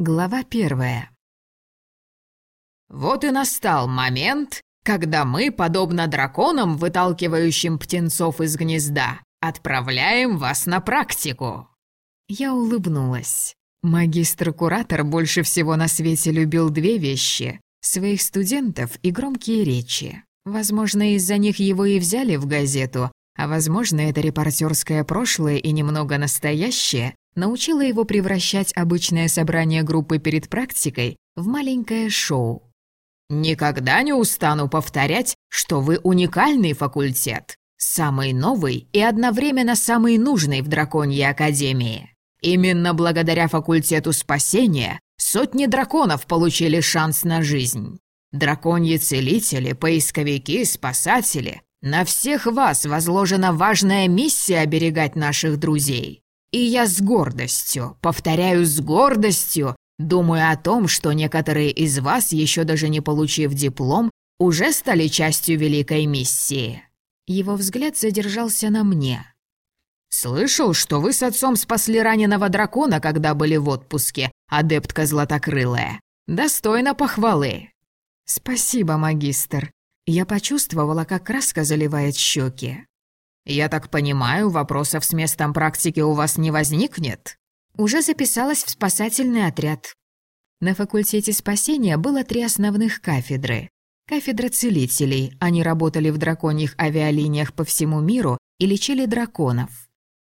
Глава первая. Вот и настал момент, когда мы, подобно драконам, выталкивающим птенцов из гнезда, отправляем вас на практику. Я улыбнулась. Магистр-куратор больше всего на свете любил две вещи — своих студентов и громкие речи. Возможно, из-за них его и взяли в газету, а возможно, это репортерское прошлое и немного настоящее научила его превращать обычное собрание группы перед практикой в маленькое шоу. «Никогда не устану повторять, что вы уникальный факультет, самый новый и одновременно самый нужный в Драконьей Академии. Именно благодаря факультету спасения сотни драконов получили шанс на жизнь. Драконьи целители, поисковики, спасатели. На всех вас возложена важная миссия оберегать наших друзей. И я с гордостью, повторяю, с гордостью, думаю о том, что некоторые из вас, еще даже не получив диплом, уже стали частью великой миссии». Его взгляд задержался на мне. «Слышал, что вы с отцом спасли раненого дракона, когда были в отпуске, адептка Златокрылая. Достойно похвалы». «Спасибо, магистр». Я почувствовала, как краска заливает щеки. «Я так понимаю, вопросов с местом практики у вас не возникнет?» Уже записалась в спасательный отряд. На факультете спасения было три основных кафедры. Кафедра целителей, они работали в драконьих авиалиниях по всему миру и лечили драконов.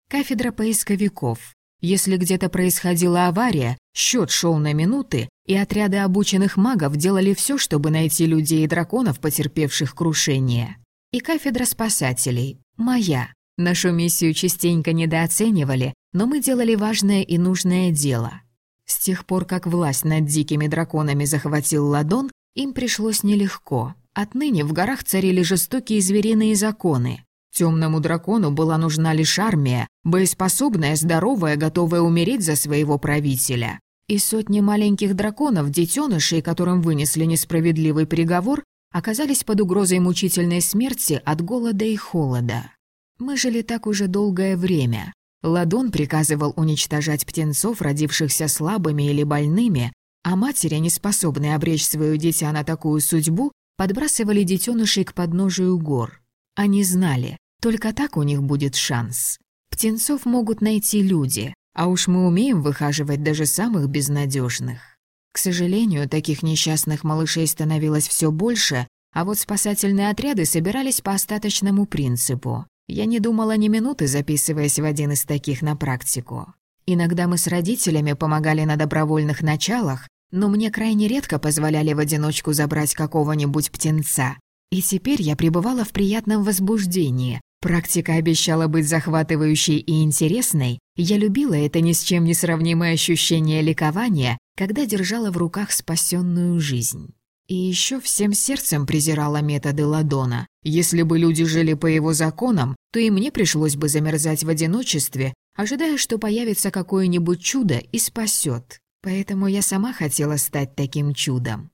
Кафедра поисковиков. Если где-то происходила авария, счет шел на минуты, и отряды обученных магов делали все, чтобы найти людей и драконов, потерпевших крушение. И кафедра спасателей, Моя. Нашу миссию частенько недооценивали, но мы делали важное и нужное дело. С тех пор, как власть над дикими драконами захватил Ладон, им пришлось нелегко. Отныне в горах царили жестокие звериные законы. Темному дракону была нужна лишь армия, боеспособная, здоровая, готовая умереть за своего правителя. И сотни маленьких драконов, детенышей, которым вынесли несправедливый приговор, оказались под угрозой мучительной смерти от голода и холода. Мы жили так уже долгое время. Ладон приказывал уничтожать птенцов, родившихся слабыми или больными, а матери, не способные обречь свое дитя на такую судьбу, подбрасывали детенышей к подножию гор. Они знали, только так у них будет шанс. Птенцов могут найти люди, а уж мы умеем выхаживать даже самых безнадежных. Сожалению, таких несчастных малышей становилось все больше, а вот спасательные отряды собирались по остаточному принципу. Я не думала ни минуты, записываясь в один из таких на практику. Иногда мы с родителями помогали на добровольных началах, но мне крайне редко позволяли в одиночку забрать какого-нибудь птенца. И теперь я пребывала в приятном возбуждении. Практика обещала быть захватывающей и интересной. Я любила это ни с чем не сравнимое ощущение ликования, когда держала в руках спасенную жизнь. И еще всем сердцем презирала методы Ладона. Если бы люди жили по его законам, то и мне пришлось бы замерзать в одиночестве, ожидая, что появится какое-нибудь чудо и спасет. Поэтому я сама хотела стать таким чудом.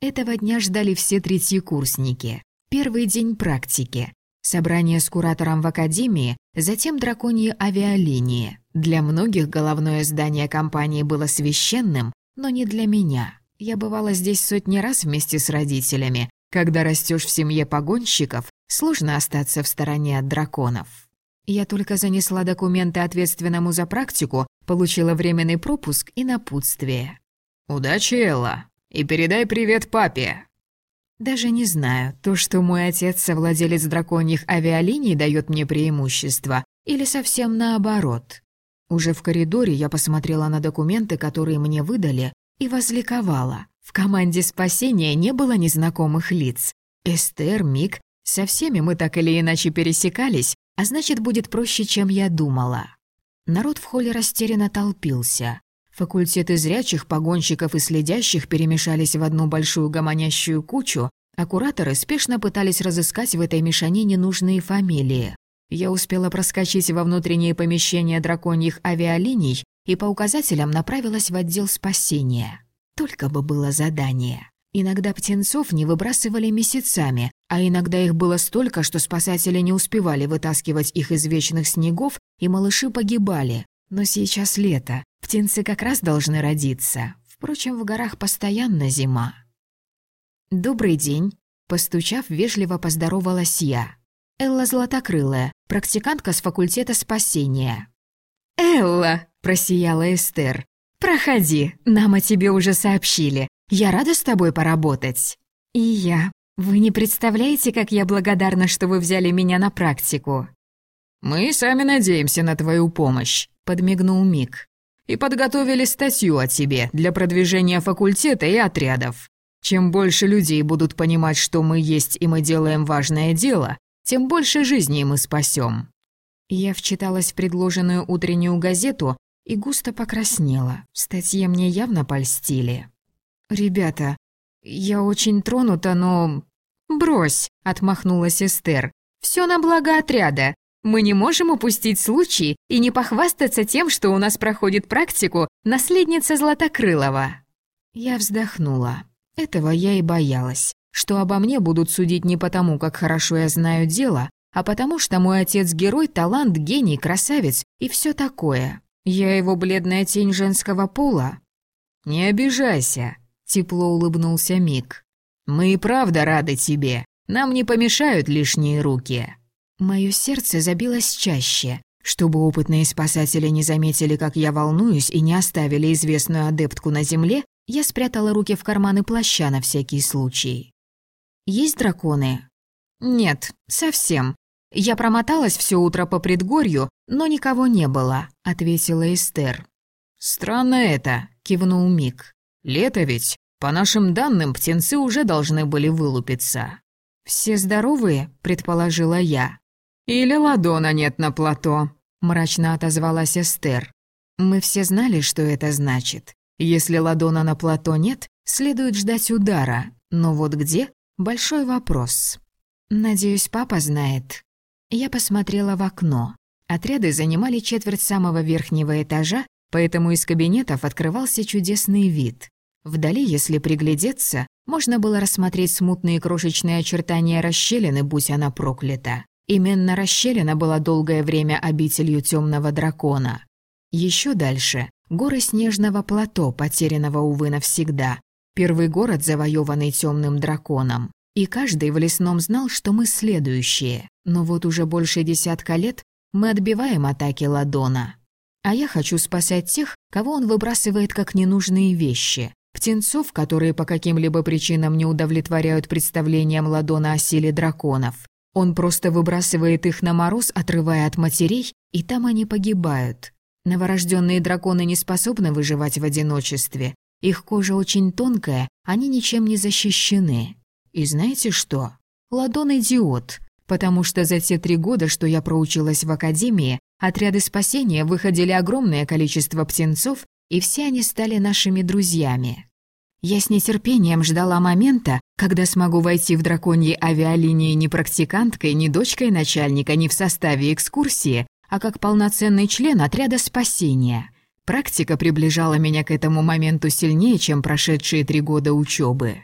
Этого дня ждали все третьекурсники. Первый день практики. Собрание с куратором в академии, затем драконьи авиалинии. Для многих головное здание компании было священным, но не для меня. Я бывала здесь сотни раз вместе с родителями. Когда растешь в семье погонщиков, сложно остаться в стороне от драконов. Я только занесла документы ответственному за практику, получила временный пропуск и напутствие. «Удачи, Элла, и передай привет папе». Даже не знаю, то, что мой отец совладелец драконьих авиалиний дает мне преимущество, или совсем наоборот. Уже в коридоре я посмотрела на документы, которые мне выдали, и возликовала. В команде спасения не было незнакомых лиц. Эстер, Мик, со всеми мы так или иначе пересекались, а значит, будет проще, чем я думала. Народ в холле растерянно толпился. Факультеты зрячих, погонщиков и следящих перемешались в одну большую гомонящую кучу, а кураторы спешно пытались разыскать в этой мешанине нужные фамилии. Я успела проскочить во внутренние помещения драконьих авиалиний и по указателям направилась в отдел спасения. Только бы было задание. Иногда птенцов не выбрасывали месяцами, а иногда их было столько, что спасатели не успевали вытаскивать их из вечных снегов, и малыши погибали. Но сейчас лето, птенцы как раз должны родиться. Впрочем, в горах постоянно зима. «Добрый день», — постучав, вежливо поздоровалась я. «Элла Златокрылая, практикантка с факультета спасения». «Элла!» — просияла Эстер. «Проходи, нам о тебе уже сообщили. Я рада с тобой поработать». «И я. Вы не представляете, как я благодарна, что вы взяли меня на практику». «Мы сами надеемся на твою помощь», — подмигнул Мик. «И подготовили статью о тебе для продвижения факультета и отрядов. Чем больше людей будут понимать, что мы есть и мы делаем важное дело, тем больше жизней мы спасем. Я вчиталась в предложенную утреннюю газету и густо покраснела. В статье мне явно польстили. «Ребята, я очень тронута, но...» «Брось», — отмахнулась Эстер. «Всё на благо отряда. Мы не можем упустить случай и не похвастаться тем, что у нас проходит практику наследница Златокрылова». Я вздохнула. Этого я и боялась, что обо мне будут судить не потому, как хорошо я знаю дело, а потому что мой отец герой, талант, гений, красавец и все такое. Я его бледная тень женского пола. «Не обижайся», — тепло улыбнулся Мик. «Мы и правда рады тебе. Нам не помешают лишние руки». Мое сердце забилось чаще, чтобы опытные спасатели не заметили, как я волнуюсь, и не оставили известную адептку на земле, я спрятала руки в карманы плаща на всякий случай. «Есть драконы?» «Нет, совсем. Я промоталась все утро по предгорью, но никого не было», — ответила Эстер. «Странно это», — кивнул Мик. «Лето ведь. По нашим данным, птенцы уже должны были вылупиться». «Все здоровые?» — предположила я. «Или ладона нет на плато», — мрачно отозвалась Эстер. Мы все знали, что это значит. Если ладона на плато нет, следует ждать удара. Но вот где — большой вопрос. Надеюсь, папа знает. Я посмотрела в окно. Отряды занимали четверть самого верхнего этажа, поэтому из кабинетов открывался чудесный вид. Вдали, если приглядеться, можно было рассмотреть смутные крошечные очертания расщелины, будь она проклята. Именно расщелина была долгое время обителью темного дракона. Еще дальше — горы снежного плато, потерянного, увы, навсегда. Первый город, завоеванный темным драконом. И каждый в лесном знал, что мы следующие. Но вот уже больше десятка лет мы отбиваем атаки Ладона. А я хочу спасать тех, кого он выбрасывает как ненужные вещи. Птенцов, которые по каким-либо причинам не удовлетворяют представлениям Ладона о силе драконов. Он просто выбрасывает их на мороз, отрывая от матерей, и там они погибают. Новорожденные драконы не способны выживать в одиночестве. Их кожа очень тонкая, они ничем не защищены. И знаете что? Ладон идиот, потому что за те три года, что я проучилась в академии, отряды спасения выходили огромное количество птенцов, и все они стали нашими друзьями. Я с нетерпением ждала момента, когда смогу войти в драконьи авиалинии не практиканткой, не дочкой начальника, не в составе экскурсии, а как полноценный член отряда спасения. Практика приближала меня к этому моменту сильнее, чем прошедшие три года учебы.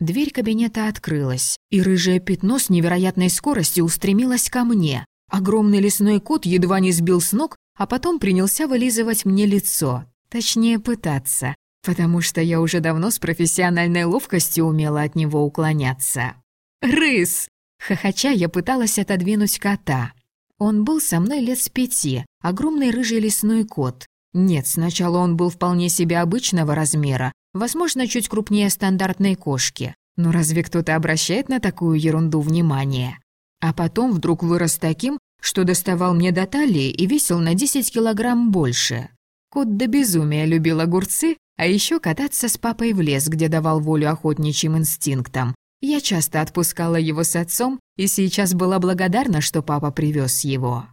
Дверь кабинета открылась, и рыжее пятно с невероятной скоростью устремилось ко мне. Огромный лесной кот едва не сбил с ног, а потом принялся вылизывать мне лицо. Точнее, пытаться потому что я уже давно с профессиональной ловкостью умела от него уклоняться. «Рыс!» Хохоча я пыталась отодвинуть кота. Он был со мной лет с пяти, огромный рыжий лесной кот. Нет, сначала он был вполне себе обычного размера, возможно, чуть крупнее стандартной кошки. Но разве кто-то обращает на такую ерунду внимание? А потом вдруг вырос таким, что доставал мне до талии и весил на 10 килограмм больше. Кот до безумия любил огурцы а еще кататься с папой в лес, где давал волю охотничьим инстинктам. Я часто отпускала его с отцом, и сейчас была благодарна, что папа привез его.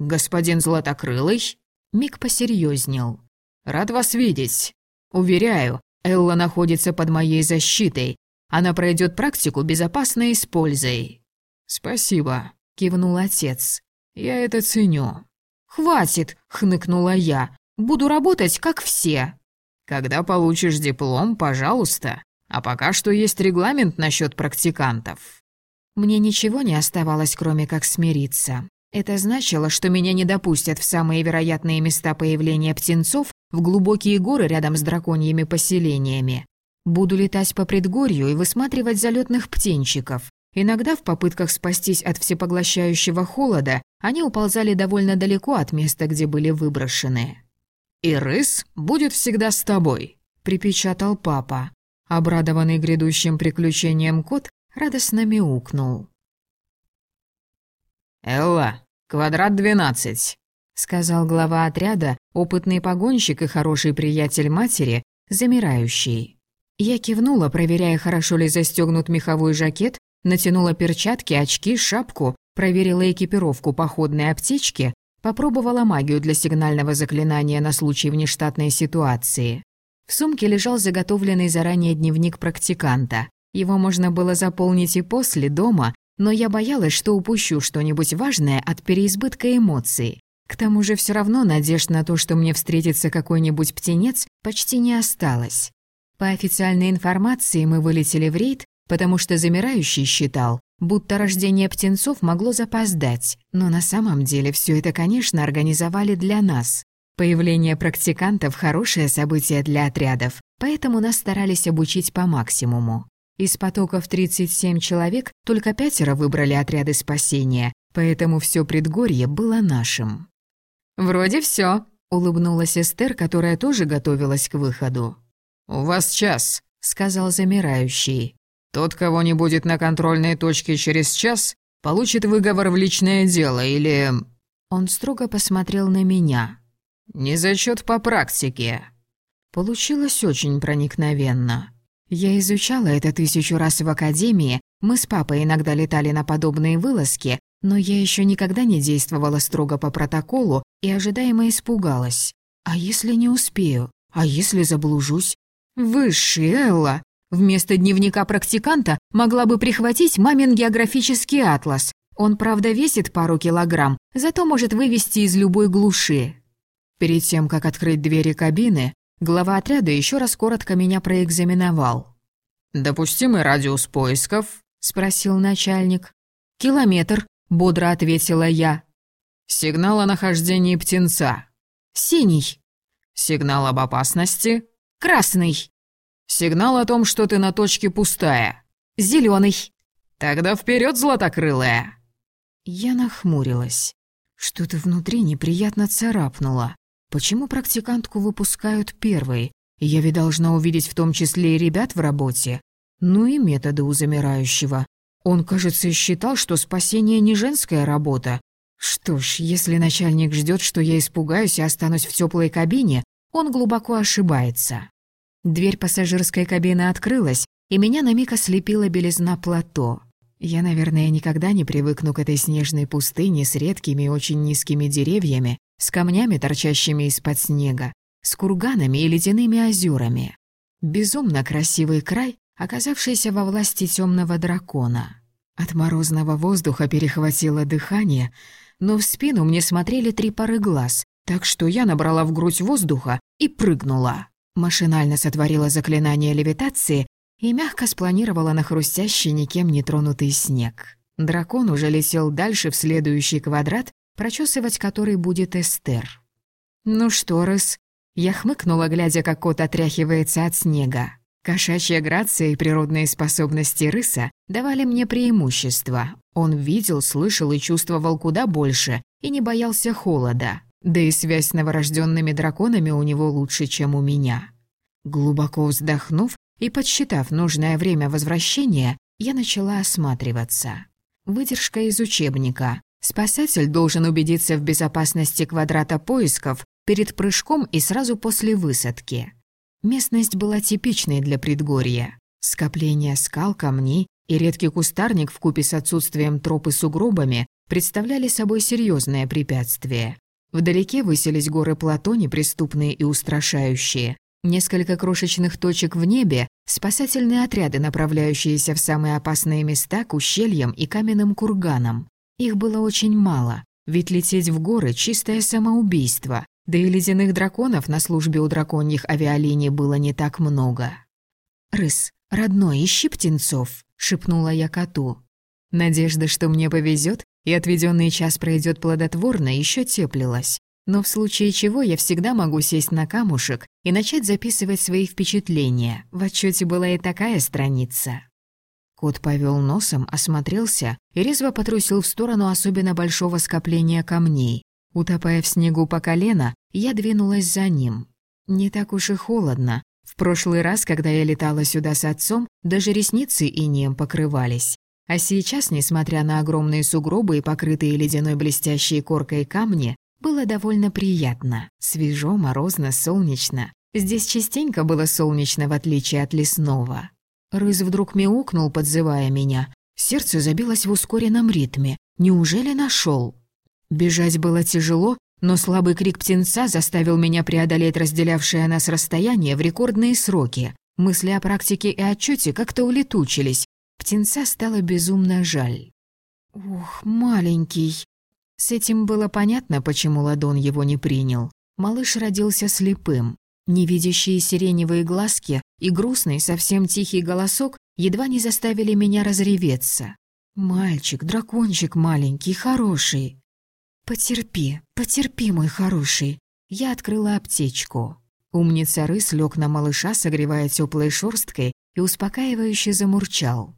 «Господин Златокрылый?» Мик посерьезнел. «Рад вас видеть. Уверяю, Элла находится под моей защитой. Она пройдет практику безопасно и с пользой». «Спасибо», — кивнул отец. «Я это ценю». «Хватит», — хныкнула я. «Буду работать, как все». Когда получишь диплом, пожалуйста. А пока что есть регламент насчет практикантов». Мне ничего не оставалось, кроме как смириться. Это значило, что меня не допустят в самые вероятные места появления птенцов в глубокие горы рядом с драконьими поселениями. Буду летать по предгорью и высматривать залетных птенчиков. Иногда в попытках спастись от всепоглощающего холода они уползали довольно далеко от места, где были выброшены. «И рыс будет всегда с тобой», — припечатал папа. Обрадованный грядущим приключением кот радостно мяукнул. «Элла, квадрат двенадцать», — сказал глава отряда, опытный погонщик и хороший приятель матери, замирающий. Я кивнула, проверяя, хорошо ли застегнут меховой жакет, натянула перчатки, очки, шапку, проверила экипировку походной аптечки, попробовала магию для сигнального заклинания на случай внештатной ситуации. В сумке лежал заготовленный заранее дневник практиканта. Его можно было заполнить и после, дома, но я боялась, что упущу что-нибудь важное от переизбытка эмоций. К тому же все равно надежд на то, что мне встретится какой-нибудь птенец, почти не осталось. По официальной информации мы вылетели в рейд, потому что замирающий считал, будто рождение птенцов могло запоздать, но на самом деле все это, конечно, организовали для нас. Появление практикантов – хорошее событие для отрядов, поэтому нас старались обучить по максимуму. Из потоков 37 человек только пятеро выбрали отряды спасения, поэтому все предгорье было нашим. «Вроде все, улыбнулась Эстер, которая тоже готовилась к выходу. «У вас час», — сказал замирающий. «Тот, кого не будет на контрольной точке через час, получит выговор в личное дело или...» Он строго посмотрел на меня. «Не зачет по практике». Получилось очень проникновенно. Я изучала это тысячу раз в академии, мы с папой иногда летали на подобные вылазки, но я еще никогда не действовала строго по протоколу и ожидаемо испугалась. А если не успею? А если заблужусь? Высший, Элла! Вместо дневника практиканта могла бы прихватить мамин географический атлас. Он, правда, весит пару килограмм, зато может вывести из любой глуши. Перед тем, как открыть двери кабины, Глава отряда еще раз коротко меня проэкзаменовал. «Допустимый радиус поисков?» — спросил начальник. «Километр», — бодро ответила я. «Сигнал о нахождении птенца?» «Синий». «Сигнал об опасности?» «Красный». «Сигнал о том, что ты на точке пустая?» «Зеленый». «Тогда вперед, златокрылая!» Я нахмурилась. Что-то внутри неприятно царапнуло. Почему практикантку выпускают первой? Я ведь должна увидеть в том числе и ребят в работе. Ну и методы у замирающего. Он, кажется, считал, что спасение не женская работа. Что ж, если начальник ждет, что я испугаюсь и останусь в теплой кабине, он глубоко ошибается. Дверь пассажирской кабины открылась, и меня на миг ослепила белизна плато. Я, наверное, никогда не привыкну к этой снежной пустыне с редкими и очень низкими деревьями, с камнями, торчащими из-под снега, с курганами и ледяными озерами. Безумно красивый край, оказавшийся во власти темного дракона. От морозного воздуха перехватило дыхание, но в спину мне смотрели три пары глаз, так что я набрала в грудь воздуха и прыгнула. Машинально сотворила заклинание левитации и мягко спланировала на хрустящий никем не тронутый снег. Дракон уже летел дальше в следующий квадрат, прочесывать который будет Эстер. «Ну что, Рыс?» Я хмыкнула, глядя, как кот отряхивается от снега. Кошачья грация и природные способности рыса давали мне преимущество. Он видел, слышал и чувствовал куда больше и не боялся холода. Да и связь с новорожденными драконами у него лучше, чем у меня. Глубоко вздохнув и подсчитав нужное время возвращения, я начала осматриваться. Выдержка из учебника. Спасатель должен убедиться в безопасности квадрата поисков перед прыжком и сразу после высадки. Местность была типичной для предгорья. Скопление скал, камней и редкий кустарник вкупе с отсутствием троп и сугробами представляли собой серьезное препятствие. Вдалеке высились горы плато, неприступные и устрашающие. Несколько крошечных точек в небе — спасательные отряды, направляющиеся в самые опасные места к ущельям и каменным курганам. Их было очень мало, ведь лететь в горы — чистое самоубийство, да и ледяных драконов на службе у драконьих авиалиний было не так много. «Рыс, родной, ищи птенцов», — шепнула я коту. Надежда, что мне повезет, и отведенный час пройдет плодотворно, еще теплилась. Но в случае чего я всегда могу сесть на камушек и начать записывать свои впечатления. В отчете была и такая страница. Кот повел носом, осмотрелся и резво потрусил в сторону особенно большого скопления камней. Утопая в снегу по колено, я двинулась за ним. Не так уж и холодно. В прошлый раз, когда я летала сюда с отцом, даже ресницы инеем покрывались. А сейчас, несмотря на огромные сугробы и покрытые ледяной блестящей коркой камни, было довольно приятно. Свежо, морозно, солнечно. Здесь частенько было солнечно, в отличие от лесного. Рыз вдруг мяукнул, подзывая меня. Сердце забилось в ускоренном ритме. Неужели нашел? Бежать было тяжело, но слабый крик птенца заставил меня преодолеть разделявшее нас расстояние в рекордные сроки. Мысли о практике и отчете как-то улетучились. Птенца стало безумно жаль. «Ух, маленький!» С этим было понятно, почему Ладон его не принял. Малыш родился слепым. Невидящие сиреневые глазки и грустный, совсем тихий голосок едва не заставили меня разреветься. «Мальчик, дракончик маленький, хороший». «Потерпи, потерпи, мой хороший». Я открыла аптечку. Умница рыс лег на малыша, согревая теплой шорсткой, и успокаивающе замурчал.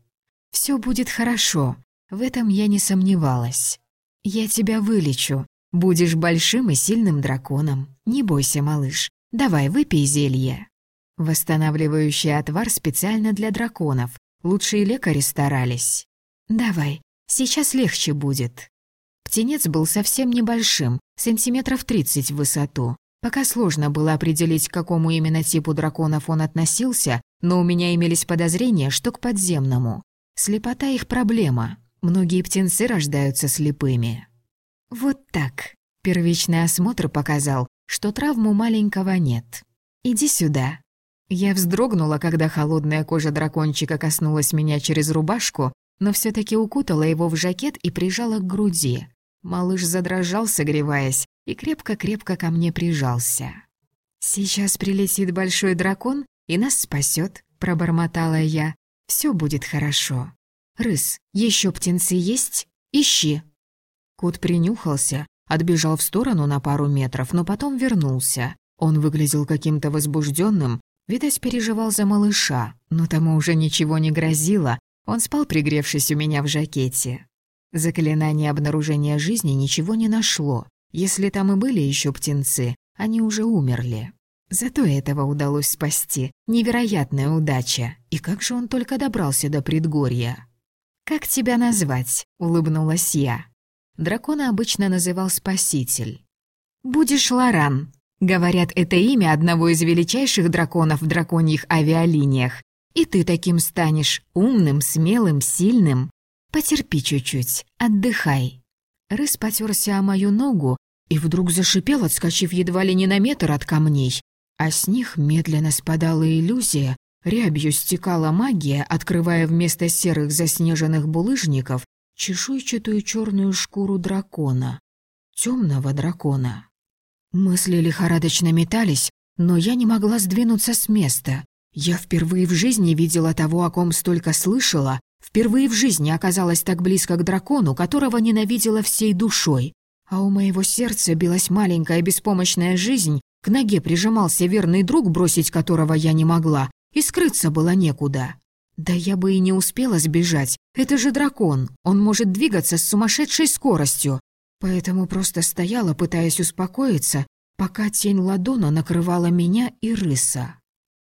Все будет хорошо, в этом я не сомневалась. Я тебя вылечу, будешь большим и сильным драконом. Не бойся, малыш, Давай, выпей зелье. Восстанавливающий отвар специально для драконов. Лучшие лекари старались. Давай, сейчас легче будет. Птенец был совсем небольшим, сантиметров 30 в высоту. Пока сложно было определить, к какому именно типу драконов он относился, но у меня имелись подозрения, что к подземному. Слепота их проблема. Многие птенцы рождаются слепыми. Вот так. Первичный осмотр показал, что травму маленького нет. Иди сюда». Я вздрогнула, когда холодная кожа дракончика коснулась меня через рубашку, но все таки укутала его в жакет и прижала к груди. Малыш задрожал, согреваясь, и крепко-крепко ко мне прижался. «Сейчас прилетит большой дракон и нас спасет, пробормотала я. Все будет хорошо. Рыс, еще птенцы есть? Ищи». Кот принюхался, Отбежал в сторону на пару метров, но потом вернулся. Он выглядел каким-то возбужденным, видать, переживал за малыша, но тому уже ничего не грозило. Он спал, пригревшись у меня в жакете. Заклинание обнаружения жизни ничего не нашло. Если там и были еще птенцы, они уже умерли. Зато этого удалось спасти. Невероятная удача. И как же он только добрался до предгорья? «Как тебя назвать?» — улыбнулась я. Дракона обычно называл Спаситель. «Будешь Лоран». Говорят, это имя одного из величайших драконов в драконьих авиалиниях. И ты таким станешь, умным, смелым, сильным. Потерпи чуть-чуть, отдыхай. Рыс потерся о мою ногу и вдруг зашипел, отскочив едва ли не на метр от камней. А с них медленно спадала иллюзия, рябью стекала магия, открывая вместо серых заснеженных булыжников чешуйчатую черную шкуру дракона, темного дракона. Мысли лихорадочно метались, но я не могла сдвинуться с места. Я впервые в жизни видела того, о ком столько слышала, впервые в жизни оказалась так близко к дракону, которого ненавидела всей душой. А у моего сердца билась маленькая беспомощная жизнь, к ноге прижимался верный друг, бросить которого я не могла, и скрыться было некуда. Да я бы и не успела сбежать. Это же дракон. Он может двигаться с сумасшедшей скоростью. Поэтому просто стояла, пытаясь успокоиться, пока тень ладона накрывала меня и рыса.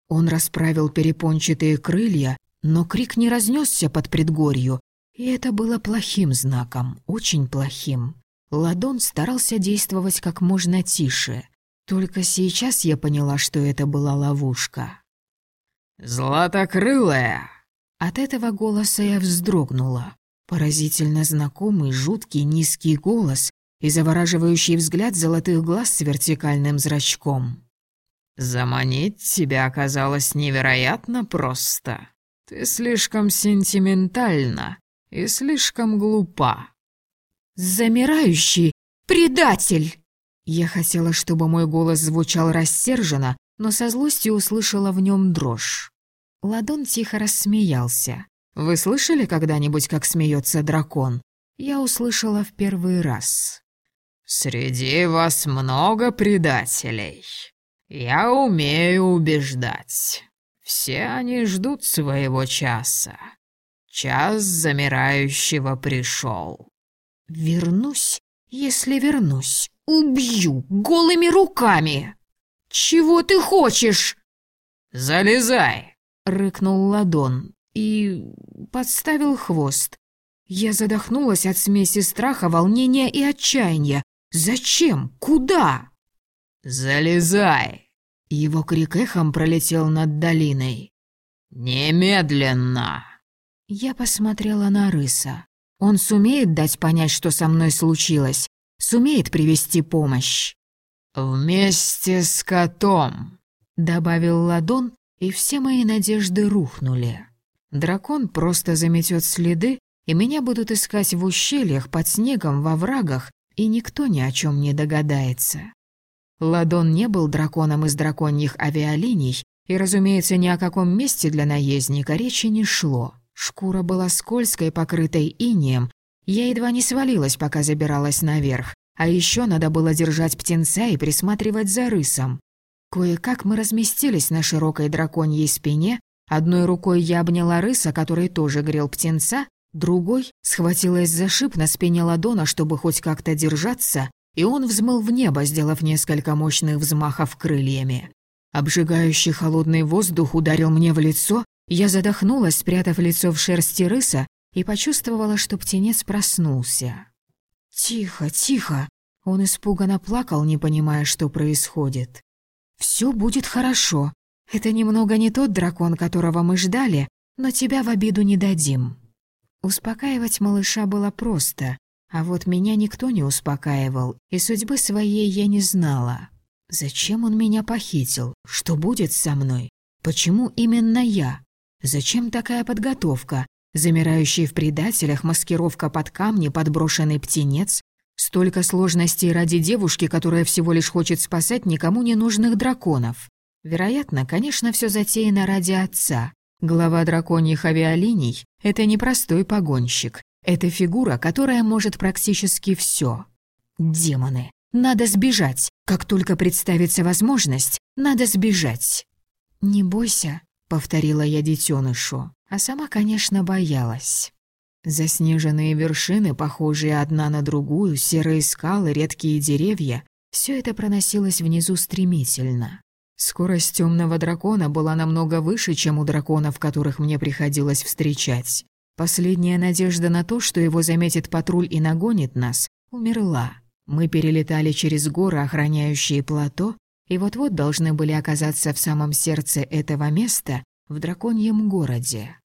Он расправил перепончатые крылья, но крик не разнесся под предгорью, и это было плохим знаком, очень плохим. Ладон старался действовать как можно тише. Только сейчас я поняла, что это была ловушка. «Златокрылая!» От этого голоса я вздрогнула. Поразительно знакомый, жуткий, низкий голос и завораживающий взгляд золотых глаз с вертикальным зрачком. «Заманить тебя оказалось невероятно просто. Ты слишком сентиментальна и слишком глупа». «Замирающий предатель!» Я хотела, чтобы мой голос звучал рассерженно, но со злостью услышала в нем дрожь. Ладон тихо рассмеялся. «Вы слышали когда-нибудь, как смеется дракон? я услышала в первый раз. «Среди вас много предателей. Я умею убеждать. Все они ждут своего часа. Час замирающего пришел. Вернусь, если вернусь, убью голыми руками. Чего ты хочешь? Залезай, рыкнул Ладон и подставил хвост. Я задохнулась от смеси страха, волнения и отчаяния. Зачем? Куда? Залезай. Его крик эхом пролетел над долиной. «Немедленно!» Я посмотрела на Рыса. Он сумеет дать понять, что со мной случилось, сумеет привести помощь. «Вместе с котом», — добавил Ладон, и все мои надежды рухнули. Дракон просто заметет следы, и меня будут искать в ущельях, под снегом, во врагах, и никто ни о чем не догадается. Ладон не был драконом из драконьих авиалиний, и, разумеется, ни о каком месте для наездника речи не шло. Шкура была скользкой, покрытой инеем. Я едва не свалилась, пока забиралась наверх. А еще надо было держать птенца и присматривать за рысом. Кое-как мы разместились на широкой драконьей спине. Одной рукой я обняла рыса, который тоже грел птенца, другой схватилась за шип на спине ладона, чтобы хоть как-то держаться, и он взмыл в небо, сделав несколько мощных взмахов крыльями. Обжигающий холодный воздух ударил мне в лицо, я задохнулась, спрятав лицо в шерсти рыса, и почувствовала, что птенец проснулся. «Тихо, тихо!» Он испуганно плакал, не понимая, что происходит. «Все будет хорошо. Это немного не тот дракон, которого мы ждали, но тебя в обиду не дадим». Успокаивать малыша было просто. А вот меня никто не успокаивал, и судьбы своей я не знала. Зачем он меня похитил? Что будет со мной? Почему именно я? Зачем такая подготовка? Замирающий в предателях, маскировка под камни, подброшенный птенец? Столько сложностей ради девушки, которая всего лишь хочет спасать никому не нужных драконов. Вероятно, конечно, все затеяно ради отца. Глава драконьих авиалиний — это непростой погонщик. Это фигура, которая может практически все. Демоны. Надо сбежать. Как только представится возможность, надо сбежать. «Не бойся», — повторила я детенышу, а сама, конечно, боялась. Заснеженные вершины, похожие одна на другую, серые скалы, редкие деревья — все это проносилось внизу стремительно. Скорость темного дракона была намного выше, чем у драконов, которых мне приходилось встречать. Последняя надежда на то, что его заметит патруль и нагонит нас, умерла. Мы перелетали через горы, охраняющие плато, и вот-вот должны были оказаться в самом сердце этого места, в драконьем городе.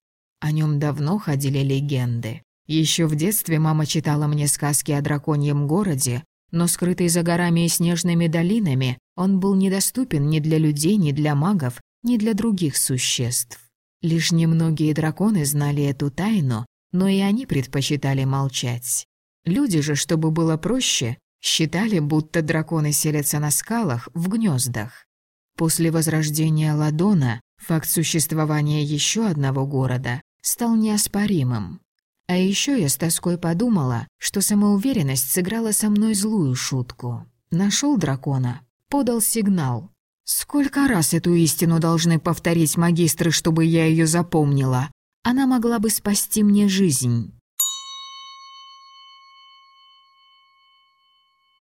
О нем давно ходили легенды. Еще в детстве мама читала мне сказки о драконьем городе, но скрытый за горами и снежными долинами, он был недоступен ни для людей, ни для магов, ни для других существ. Лишь немногие драконы знали эту тайну, но и они предпочитали молчать. Люди же, чтобы было проще, считали, будто драконы селятся на скалах, в гнездах. После возрождения Ладона факт существования еще одного города стал неоспоримым. А еще я с тоской подумала, что самоуверенность сыграла со мной злую шутку. Нашел дракона, подал сигнал, Сколько раз эту истину должны повторить магистры, чтобы я ее запомнила? Она могла бы спасти мне жизнь.